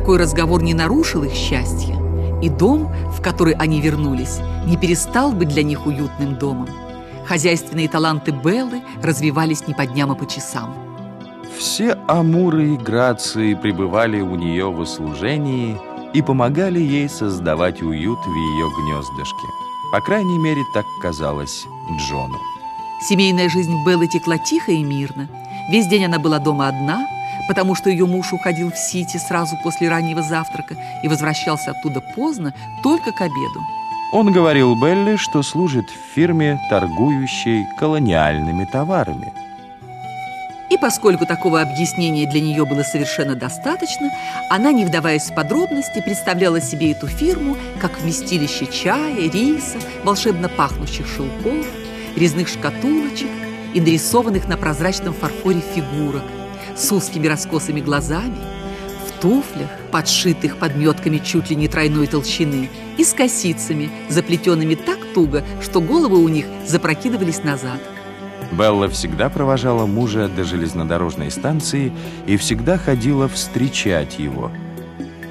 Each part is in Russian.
Такой разговор не нарушил их счастье, и дом, в который они вернулись, не перестал быть для них уютным домом. Хозяйственные таланты Беллы развивались не по дням, а по часам. Все амуры и грации пребывали у нее в услужении и помогали ей создавать уют в ее гнездышке. По крайней мере, так казалось Джону. Семейная жизнь Беллы текла тихо и мирно. Весь день она была дома одна, потому что ее муж уходил в Сити сразу после раннего завтрака и возвращался оттуда поздно, только к обеду. Он говорил Белли, что служит в фирме, торгующей колониальными товарами. И поскольку такого объяснения для нее было совершенно достаточно, она, не вдаваясь в подробности, представляла себе эту фирму как вместилище чая, риса, волшебно пахнущих шелков, резных шкатулочек и нарисованных на прозрачном фарфоре фигурок с узкими раскосыми глазами, в туфлях, подшитых подметками чуть ли не тройной толщины, и с косицами, заплетенными так туго, что головы у них запрокидывались назад. Белла всегда провожала мужа до железнодорожной станции и всегда ходила встречать его.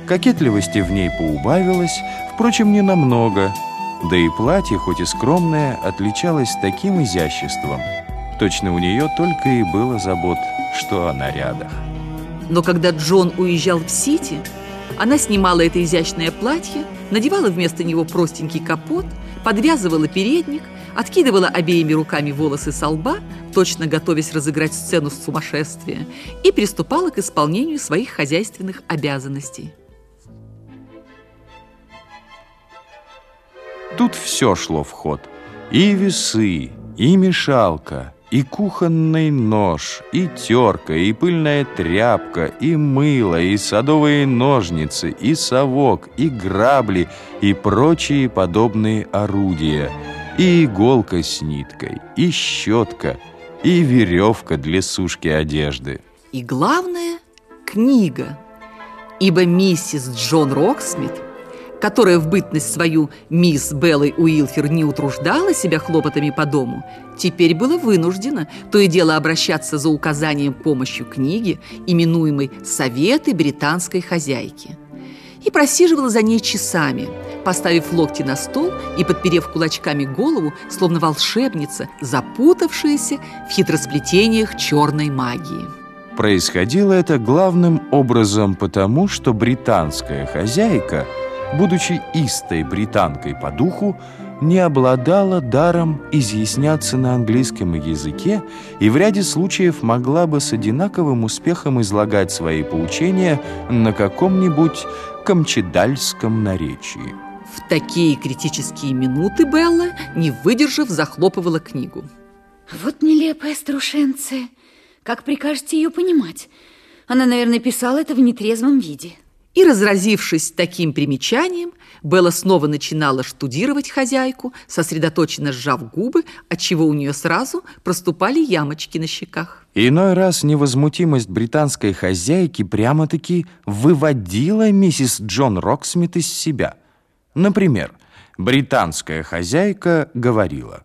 Кокетливости в ней поубавилось, впрочем, не намного, да и платье, хоть и скромное, отличалось таким изяществом. Точно у нее только и было забот, что о нарядах. Но когда Джон уезжал в Сити, она снимала это изящное платье, надевала вместо него простенький капот, подвязывала передник, откидывала обеими руками волосы со лба, точно готовясь разыграть сцену сумасшествия, и приступала к исполнению своих хозяйственных обязанностей. Тут все шло в ход. И весы, и мешалка, и кухонный нож, и терка, и пыльная тряпка, и мыло, и садовые ножницы, и совок, и грабли, и прочие подобные орудия, и иголка с ниткой, и щетка, и веревка для сушки одежды. И главное – книга, ибо миссис Джон Роксмит – которая в бытность свою мисс Беллой Уилфер не утруждала себя хлопотами по дому, теперь была вынуждена то и дело обращаться за указаниями и помощью к книге, именуемой «Советы британской хозяйки». И просиживала за ней часами, поставив локти на стол и подперев кулачками голову, словно волшебница, запутавшаяся в хитросплетениях черной магии. Происходило это главным образом потому, что британская хозяйка – будучи истой британкой по духу, не обладала даром изъясняться на английском языке и в ряде случаев могла бы с одинаковым успехом излагать свои поучения на каком-нибудь камчедальском наречии. В такие критические минуты Белла, не выдержав, захлопывала книгу. Вот нелепая старушенция. Как прикажете ее понимать? Она, наверное, писала это в нетрезвом виде. И, разразившись таким примечанием, Белла снова начинала штудировать хозяйку, сосредоточенно сжав губы, отчего у нее сразу проступали ямочки на щеках. Иной раз невозмутимость британской хозяйки прямо-таки выводила миссис Джон Роксмит из себя. Например, британская хозяйка говорила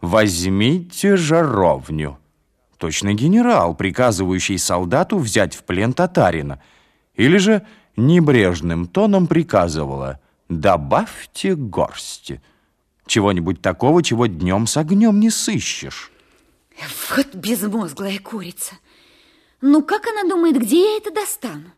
«Возьмите жаровню». Точно генерал, приказывающий солдату взять в плен татарина. Или же небрежным тоном приказывала «добавьте горсти». Чего-нибудь такого, чего днем с огнем не сыщешь. Вот безмозглая курица. Ну, как она думает, где я это достану?